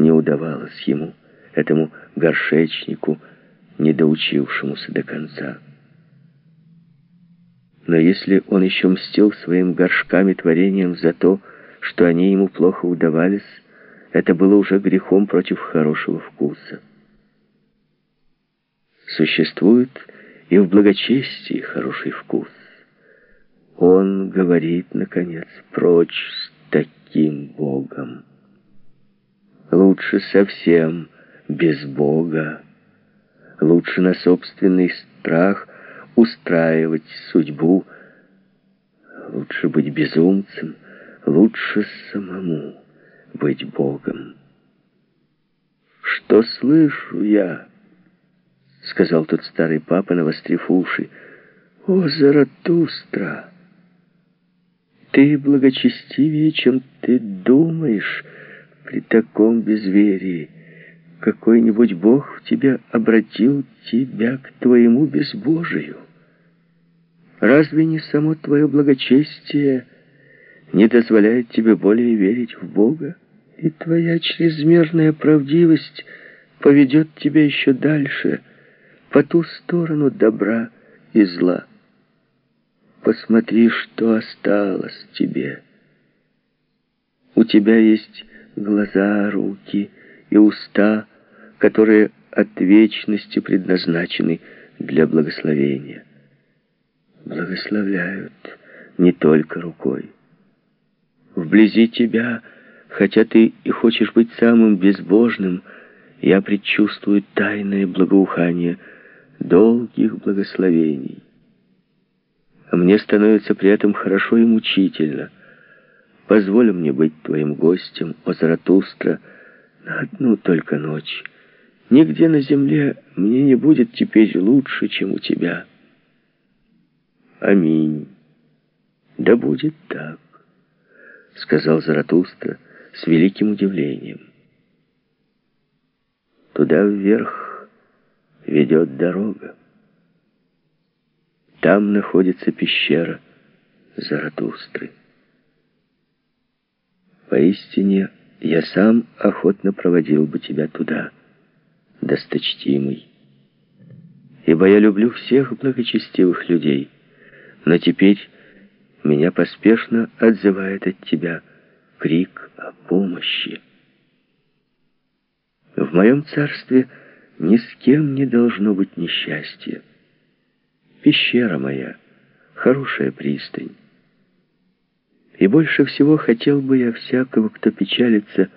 не удавалось ему, этому горшечнику, не доучившемуся до конца. Но если он еще мстил своим горшками творением за то, что они ему плохо удавались, это было уже грехом против хорошего вкуса. Существует и в благочестии хороший вкус. Он говорит, наконец, прочь с таким Богом. Лучше совсем без Бога. Лучше на собственный страх устраивать судьбу. Лучше быть безумцем, лучше самому быть Богом. «Что слышу я?» — сказал тот старый папа, навострив уши. «О, Заратустра! Ты благочестивее, чем ты думаешь при таком безверии. Какой-нибудь Бог в тебя обратил тебя к твоему безбожию. Разве не само твое благочестие не дозволяет тебе более верить в Бога? И твоя чрезмерная правдивость поведет тебя еще дальше, по ту сторону добра и зла. Посмотри, что осталось тебе. У тебя есть глаза, руки и уста, которые от вечности предназначены для благословения. Благословляют не только рукой. Вблизи тебя — Хотя ты и хочешь быть самым безбожным, я предчувствую тайное благоухание долгих благословений. Мне становится при этом хорошо и мучительно. Позволь мне быть твоим гостем, о Заратустра, на одну только ночь. Нигде на земле мне не будет теперь лучше, чем у тебя. Аминь. Да будет так, сказал Заратустра, — с великим удивлением. Туда вверх ведет дорога. Там находится пещера Заратустры. Поистине, я сам охотно проводил бы тебя туда, досточтимый. Ибо я люблю всех благочестивых людей, но теперь меня поспешно отзывает от тебя крик о помощи. В моем царстве ни с кем не должно быть несчастья. Пещера моя — хорошая пристань. И больше всего хотел бы я всякого, кто печалится,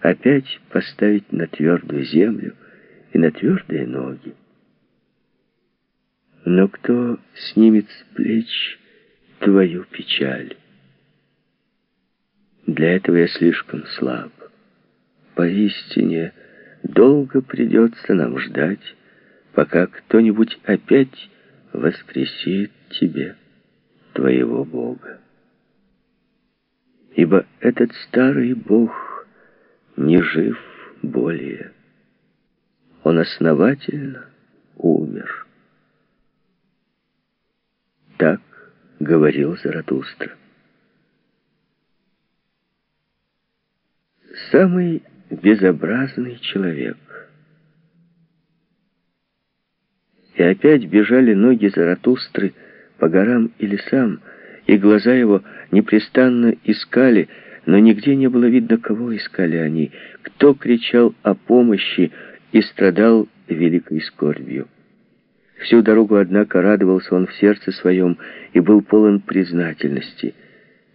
опять поставить на твердую землю и на твердые ноги. Но кто снимет с плеч твою печаль? Для этого я слишком слаб. Поистине, долго придется нам ждать, пока кто-нибудь опять воскресит тебе твоего Бога. Ибо этот старый Бог не жив более. Он основательно умер. Так говорил Заратустра. самый безобразный человек. И опять бежали ноги Заратустры по горам и лесам, и глаза его непрестанно искали, но нигде не было видно, кого искали они, кто кричал о помощи и страдал великой скорбью. Всю дорогу, однако, радовался он в сердце своем и был полон признательности.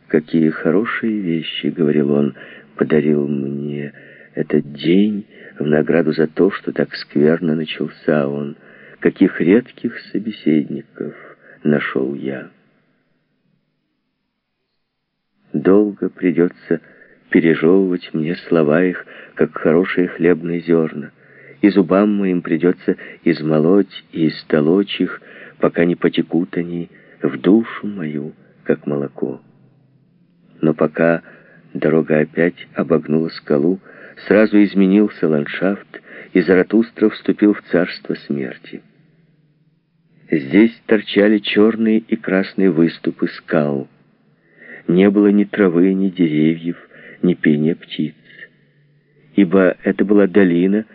«Какие хорошие вещи!» — говорил он — подарил мне этот день в награду за то, что так скверно начался он. Каких редких собеседников нашел я. Долго придется пережевывать мне слова их, как хорошие хлебные зерна, и зубам моим придется измолоть и истолочь их, пока не потекут они в душу мою, как молоко. Но пока Дорога опять обогнула скалу, сразу изменился ландшафт, и Заратустра вступил в царство смерти. Здесь торчали черные и красные выступы скал. Не было ни травы, ни деревьев, ни пения птиц. ибо это была долина,